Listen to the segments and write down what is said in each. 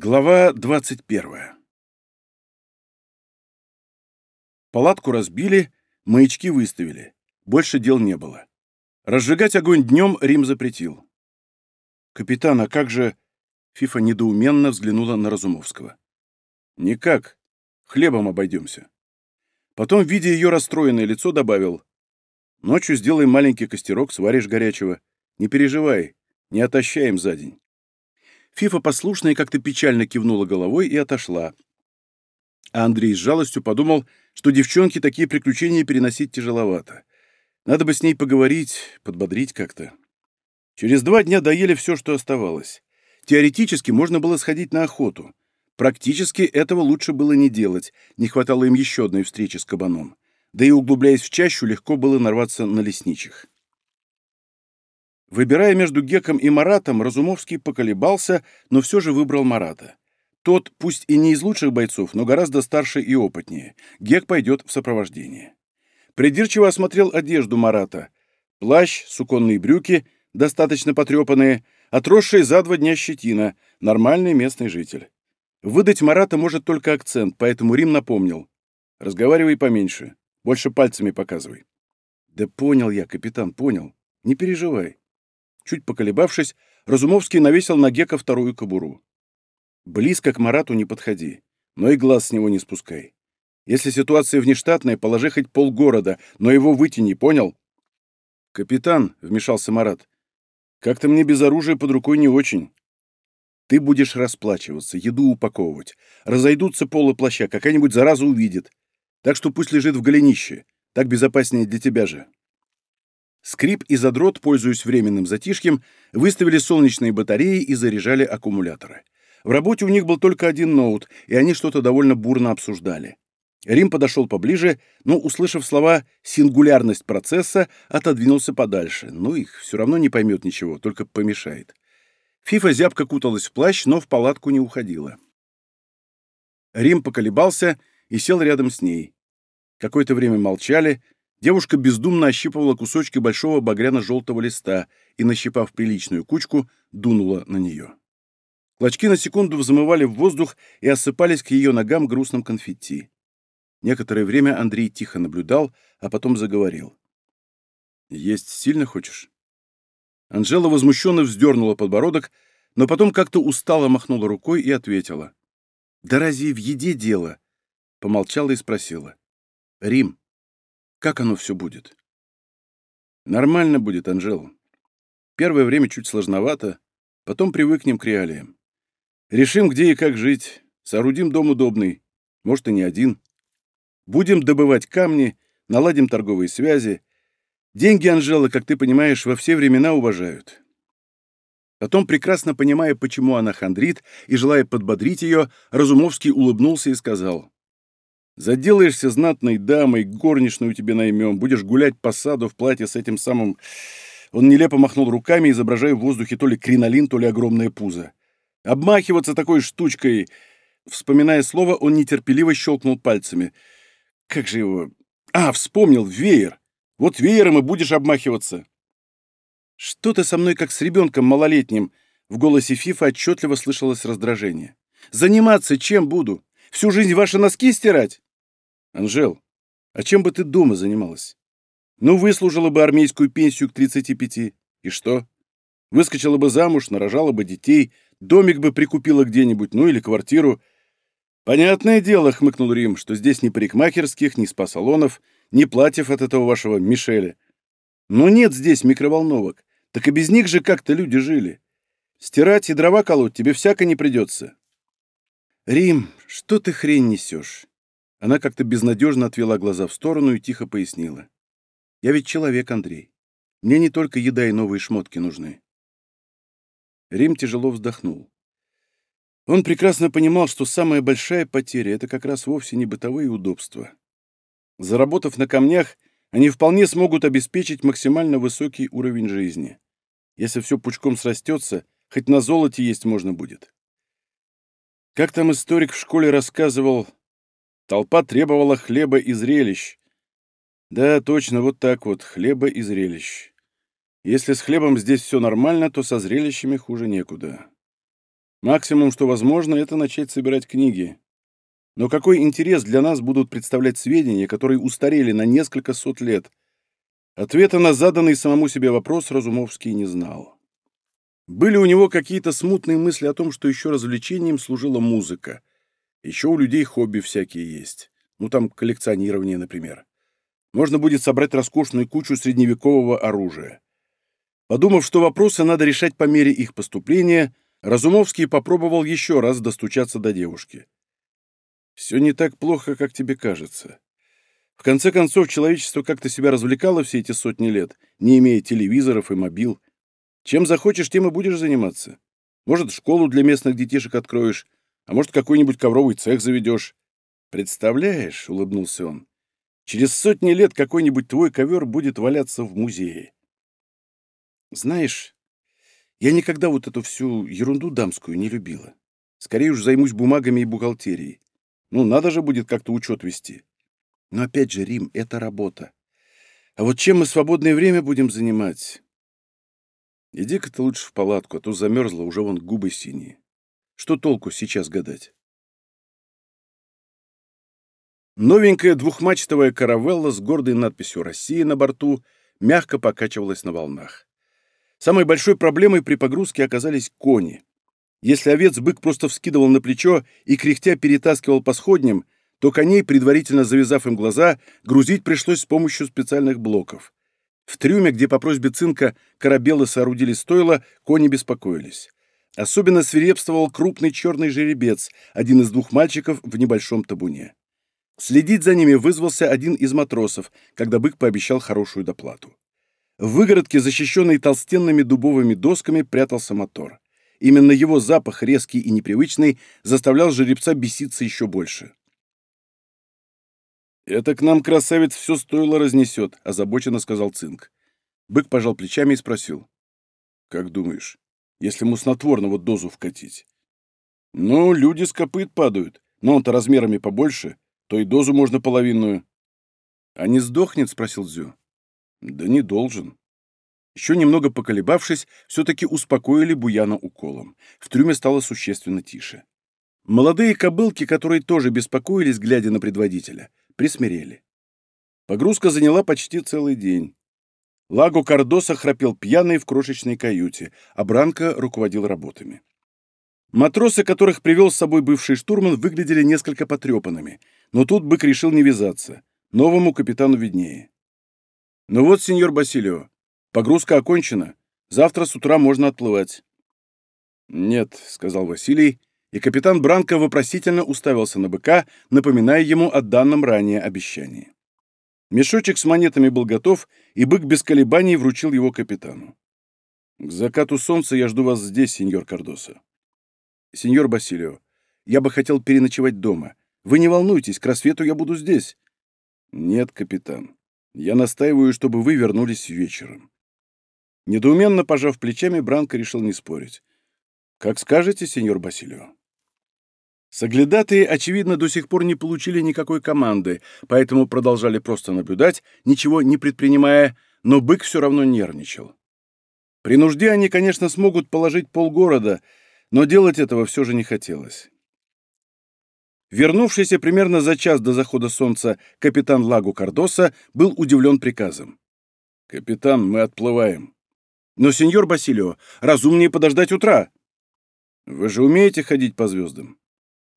Глава 21 Палатку разбили, маячки выставили. Больше дел не было. Разжигать огонь днем Рим запретил. «Капитан, а как же...» Фифа недоуменно взглянула на Разумовского. «Никак. Хлебом обойдемся». Потом, видя ее расстроенное лицо, добавил. «Ночью сделаем маленький костерок, сваришь горячего. Не переживай, не отощаем за день». Фифа послушно и как-то печально кивнула головой и отошла. А Андрей с жалостью подумал, что девчонке такие приключения переносить тяжеловато. Надо бы с ней поговорить, подбодрить как-то. Через два дня доели все, что оставалось. Теоретически можно было сходить на охоту. Практически этого лучше было не делать, не хватало им еще одной встречи с кабаном. Да и углубляясь в чащу, легко было нарваться на лесничих. Выбирая между Геком и Маратом, Разумовский поколебался, но все же выбрал Марата. Тот, пусть и не из лучших бойцов, но гораздо старше и опытнее. Гек пойдет в сопровождение. Придирчиво осмотрел одежду Марата. Плащ, суконные брюки, достаточно потрепанные, отросшие за два дня щетина, нормальный местный житель. Выдать Марата может только акцент, поэтому Рим напомнил. Разговаривай поменьше, больше пальцами показывай. Да понял я, капитан, понял. Не переживай. Чуть поколебавшись, Разумовский навесил на Гека вторую кобуру. «Близко к Марату не подходи, но и глаз с него не спускай. Если ситуация внештатная, положи хоть полгорода, но его вытяни, понял?» «Капитан», — вмешался Марат, — «как-то мне без оружия под рукой не очень. Ты будешь расплачиваться, еду упаковывать. Разойдутся полы плаща, какая-нибудь зараза увидит. Так что пусть лежит в голенище. Так безопаснее для тебя же». Скрип и задрот, пользуясь временным затишьем, выставили солнечные батареи и заряжали аккумуляторы. В работе у них был только один ноут, и они что-то довольно бурно обсуждали. Рим подошел поближе, но, услышав слова «сингулярность процесса», отодвинулся подальше. Ну, их все равно не поймет ничего, только помешает. Фифа зябко куталась в плащ, но в палатку не уходила. Рим поколебался и сел рядом с ней. Какое-то время молчали, Девушка бездумно ощипывала кусочки большого багряно-желтого листа и, нащипав приличную кучку, дунула на нее. Клочки на секунду взмывали в воздух и осыпались к ее ногам грустным конфетти. Некоторое время Андрей тихо наблюдал, а потом заговорил. «Есть сильно хочешь?» Анжела возмущенно вздернула подбородок, но потом как-то устало махнула рукой и ответила. «Да разве в еде дело?» Помолчала и спросила. «Рим, как оно все будет? Нормально будет, Анжела. Первое время чуть сложновато, потом привыкнем к реалиям. Решим, где и как жить, соорудим дом удобный, может, и не один. Будем добывать камни, наладим торговые связи. Деньги, Анжела, как ты понимаешь, во все времена уважают. Потом, прекрасно понимая, почему она хандрит, и желая подбодрить ее, Разумовский улыбнулся и сказал, Заделаешься знатной дамой, горничную тебе наймем, будешь гулять по саду в платье с этим самым...» Он нелепо махнул руками, изображая в воздухе то ли кринолин, то ли огромное пузо. «Обмахиваться такой штучкой...» Вспоминая слово, он нетерпеливо щелкнул пальцами. «Как же его... А, вспомнил, веер! Вот веером и будешь обмахиваться!» «Что ты со мной как с ребенком малолетним?» В голосе Фифа отчетливо слышалось раздражение. «Заниматься чем буду? Всю жизнь ваши носки стирать?» «Анжел, а чем бы ты дома занималась? Ну, выслужила бы армейскую пенсию к 35. И что? Выскочила бы замуж, нарожала бы детей, домик бы прикупила где-нибудь, ну или квартиру. Понятное дело, хмыкнул Рим, что здесь ни парикмахерских, ни спа-салонов, ни платьев от этого вашего Мишеля. Но нет здесь микроволновок. Так и без них же как-то люди жили. Стирать и дрова колоть тебе всяко не придется. Рим, что ты хрень несешь? Она как-то безнадежно отвела глаза в сторону и тихо пояснила. «Я ведь человек, Андрей. Мне не только еда и новые шмотки нужны». Рим тяжело вздохнул. Он прекрасно понимал, что самая большая потеря — это как раз вовсе не бытовые удобства. Заработав на камнях, они вполне смогут обеспечить максимально высокий уровень жизни. Если все пучком срастется, хоть на золоте есть можно будет. Как там историк в школе рассказывал, Толпа требовала хлеба и зрелищ. Да, точно, вот так вот, хлеба и зрелищ. Если с хлебом здесь все нормально, то со зрелищами хуже некуда. Максимум, что возможно, это начать собирать книги. Но какой интерес для нас будут представлять сведения, которые устарели на несколько сот лет? Ответа на заданный самому себе вопрос Разумовский не знал. Были у него какие-то смутные мысли о том, что еще развлечением служила музыка. Еще у людей хобби всякие есть. Ну, там, коллекционирование, например. Можно будет собрать роскошную кучу средневекового оружия. Подумав, что вопросы надо решать по мере их поступления, Разумовский попробовал еще раз достучаться до девушки. Все не так плохо, как тебе кажется. В конце концов, человечество как-то себя развлекало все эти сотни лет, не имея телевизоров и мобил. Чем захочешь, тем и будешь заниматься. Может, школу для местных детишек откроешь, а может, какой-нибудь ковровый цех заведешь. Представляешь, — улыбнулся он, — через сотни лет какой-нибудь твой ковер будет валяться в музее. Знаешь, я никогда вот эту всю ерунду дамскую не любила. Скорее уж займусь бумагами и бухгалтерией. Ну, надо же будет как-то учет вести. Но опять же, Рим — это работа. А вот чем мы свободное время будем занимать? Иди-ка ты лучше в палатку, а то замерзла, уже вон губы синие. Что толку сейчас гадать? Новенькая двухмачтовая каравелла с гордой надписью «Россия» на борту мягко покачивалась на волнах. Самой большой проблемой при погрузке оказались кони. Если овец бык просто вскидывал на плечо и кряхтя перетаскивал по сходням, то коней, предварительно завязав им глаза, грузить пришлось с помощью специальных блоков. В трюме, где по просьбе цинка корабелы соорудили стойло, кони беспокоились. Особенно свирепствовал крупный черный жеребец, один из двух мальчиков в небольшом табуне. Следить за ними вызвался один из матросов, когда бык пообещал хорошую доплату. В выгородке, защищенной толстенными дубовыми досками, прятался мотор. Именно его запах, резкий и непривычный, заставлял жеребца беситься еще больше. «Это к нам, красавец, все стоило разнесет», — озабоченно сказал Цинк. Бык пожал плечами и спросил. «Как думаешь, если ему снотворного дозу вкатить?» «Ну, люди с копыт падают, но он-то размерами побольше, то и дозу можно половинную». «А не сдохнет?» — спросил Дзю. «Да не должен». Еще немного поколебавшись, все-таки успокоили Буяна уколом. В трюме стало существенно тише. Молодые кобылки, которые тоже беспокоились, глядя на предводителя, присмирели. Погрузка заняла почти целый день. Лаго Кардоса храпел пьяный в крошечной каюте, а Бранко руководил работами. Матросы, которых привел с собой бывший штурман, выглядели несколько потрепанными, но тут бык решил не вязаться. Новому капитану виднее. «Ну вот, сеньор Басилио, погрузка окончена. Завтра с утра можно отплывать». «Нет», — сказал Василий, и капитан Бранко вопросительно уставился на быка, напоминая ему о данном ранее обещании. Мешочек с монетами был готов, и бык без колебаний вручил его капитану. «К закату солнца я жду вас здесь, сеньор Кардоса». «Сеньор Басилио, я бы хотел переночевать дома. Вы не волнуйтесь, к рассвету я буду здесь». «Нет, капитан. Я настаиваю, чтобы вы вернулись вечером». Недоуменно пожав плечами, Бранко решил не спорить. «Как скажете, сеньор Басилио». Соглядатые, очевидно, до сих пор не получили никакой команды, поэтому продолжали просто наблюдать, ничего не предпринимая, но бык все равно нервничал. При нужде они, конечно, смогут положить полгорода, но делать этого все же не хотелось. Вернувшийся примерно за час до захода солнца капитан Лагу Кардоса был удивлен приказом. «Капитан, мы отплываем». «Но, сеньор Басилио, разумнее подождать утра». «Вы же умеете ходить по звездам?»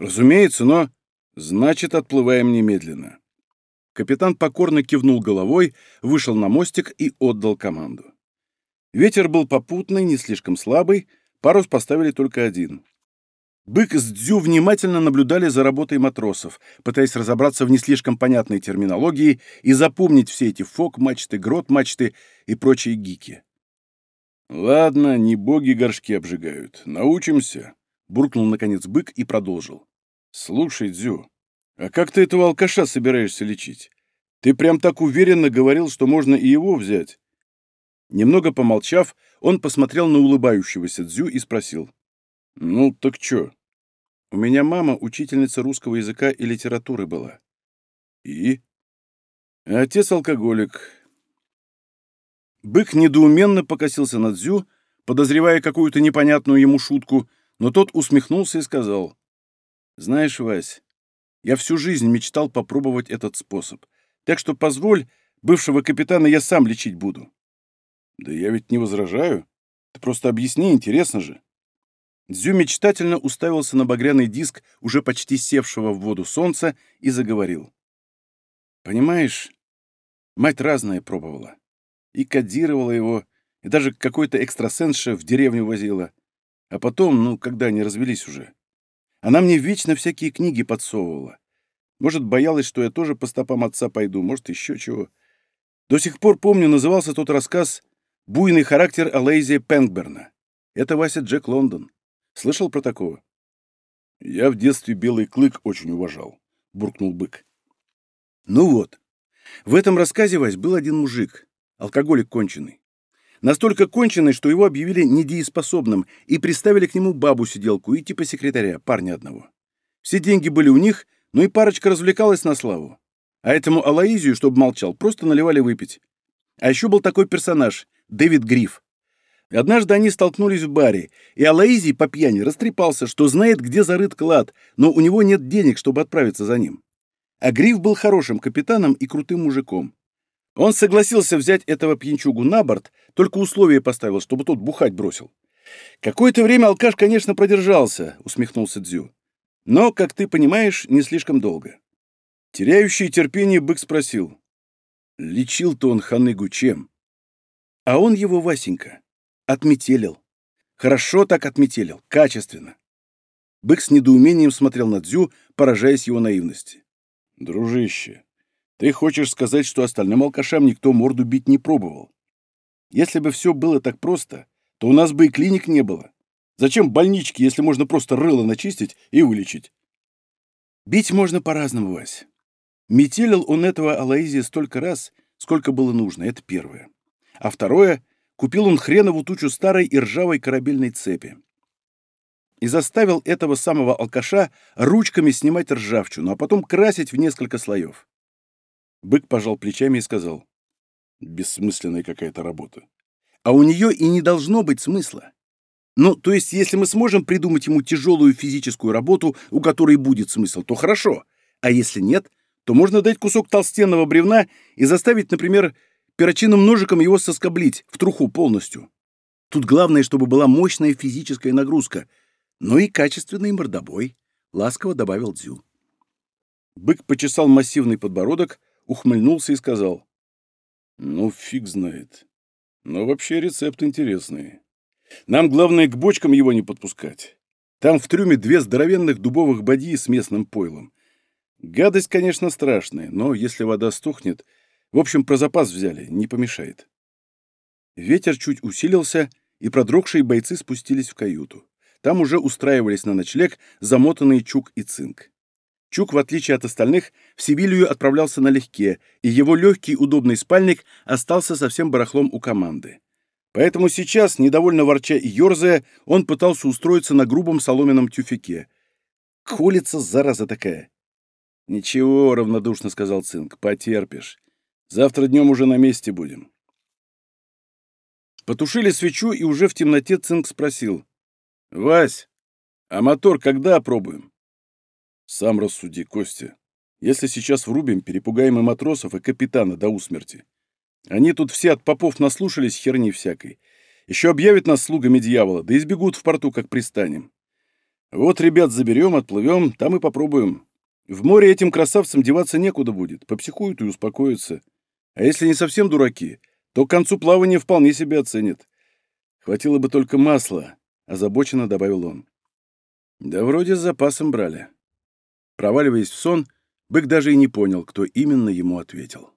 «Разумеется, но...» «Значит, отплываем немедленно». Капитан покорно кивнул головой, вышел на мостик и отдал команду. Ветер был попутный, не слишком слабый, парус поставили только один. Бык с Дзю внимательно наблюдали за работой матросов, пытаясь разобраться в не слишком понятной терминологии и запомнить все эти фок-мачты, грот-мачты и прочие гики. «Ладно, не боги горшки обжигают. Научимся», — буркнул, наконец, бык и продолжил. «Слушай, Дзю, а как ты этого алкаша собираешься лечить? Ты прям так уверенно говорил, что можно и его взять». Немного помолчав, он посмотрел на улыбающегося Дзю и спросил. «Ну, так чё? У меня мама учительница русского языка и литературы была». «И?» «Отец алкоголик». Бык недоуменно покосился на Дзю, подозревая какую-то непонятную ему шутку, но тот усмехнулся и сказал, «Знаешь, Вась, я всю жизнь мечтал попробовать этот способ, так что позволь, бывшего капитана я сам лечить буду». «Да я ведь не возражаю. Ты просто объясни, интересно же». Дзю мечтательно уставился на багряный диск, уже почти севшего в воду солнца, и заговорил. «Понимаешь, мать разное пробовала. И кодировала его, и даже какой-то экстрасенсша в деревню возила. А потом, ну, когда они развелись уже, она мне вечно всякие книги подсовывала. Может, боялась, что я тоже по стопам отца пойду, может, еще чего. До сих пор помню, назывался тот рассказ «Буйный характер Алейзия Пенгберна». Это Вася Джек Лондон. Слышал про такого? Я в детстве белый клык очень уважал, буркнул бык. Ну вот. В этом рассказе, Вась, был один мужик, алкоголик конченый. Настолько конченый, что его объявили недееспособным и приставили к нему бабу-сиделку и типа секретаря, парня одного. Все деньги были у них, но и парочка развлекалась на славу. А этому Алаизию, чтобы молчал, просто наливали выпить. А еще был такой персонаж — Дэвид Гриф. Однажды они столкнулись в баре, и Алаизий по пьяни растрепался, что знает, где зарыт клад, но у него нет денег, чтобы отправиться за ним. А Гриф был хорошим капитаном и крутым мужиком. Он согласился взять этого пьянчугу на борт, только условие поставил, чтобы тот бухать бросил. «Какое-то время алкаш, конечно, продержался», — усмехнулся Дзю. «Но, как ты понимаешь, не слишком долго». Теряющий терпение бык спросил. «Лечил-то он ханыгу чем?» А он его, Васенька, Отметелил. Хорошо так отметелил, качественно. Бык с недоумением смотрел на Дзю, поражаясь его наивности. «Дружище, ты хочешь сказать, что остальным алкашам никто морду бить не пробовал? Если бы все было так просто, то у нас бы и клиник не было. Зачем больнички, если можно просто рыло начистить и вылечить?» «Бить можно по-разному, Вась. Метелил он этого Алаизия столько раз, сколько было нужно, это первое. А второе — Купил он хренову тучу старой и ржавой корабельной цепи. И заставил этого самого алкаша ручками снимать ржавчину, а потом красить в несколько слоев. Бык пожал плечами и сказал, «Бессмысленная какая-то работа. А у нее и не должно быть смысла. Ну, то есть, если мы сможем придумать ему тяжелую физическую работу, у которой будет смысл, то хорошо. А если нет, то можно дать кусок толстенного бревна и заставить, например, перочинным ножиком его соскоблить в труху полностью. Тут главное, чтобы была мощная физическая нагрузка, но и качественный мордобой, — ласково добавил Дзю. Бык почесал массивный подбородок, ухмыльнулся и сказал. «Ну, фиг знает. Но вообще рецепт интересный. Нам главное к бочкам его не подпускать. Там в трюме две здоровенных дубовых бадьи с местным пойлом. Гадость, конечно, страшная, но если вода стухнет, в общем, про запас взяли, не помешает. Ветер чуть усилился, и продрогшие бойцы спустились в каюту. Там уже устраивались на ночлег замотанные Чук и Цинк. Чук, в отличие от остальных, в Сибилию отправлялся налегке, и его легкий удобный спальник остался совсем барахлом у команды. Поэтому сейчас, недовольно ворча и ерзая, он пытался устроиться на грубом соломенном тюфике. Колется, зараза такая. «Ничего», — равнодушно сказал Цинк, — «потерпишь. Завтра днем уже на месте будем. Потушили свечу, и уже в темноте Цинк спросил. «Вась, а мотор когда опробуем?» «Сам рассуди, Костя. Если сейчас врубим, перепугаем и матросов, и капитана до усмерти. Они тут все от попов наслушались херни всякой. Еще объявят нас слугами дьявола, да избегут в порту, как пристанем. Вот ребят заберем, отплывем, там и попробуем. В море этим красавцам деваться некуда будет, попсихуют и успокоятся. А если не совсем дураки, то к концу плавания вполне себе оценят. Хватило бы только масла, озабоченно добавил он. Да вроде с запасом брали. Проваливаясь в сон, бык даже и не понял, кто именно ему ответил.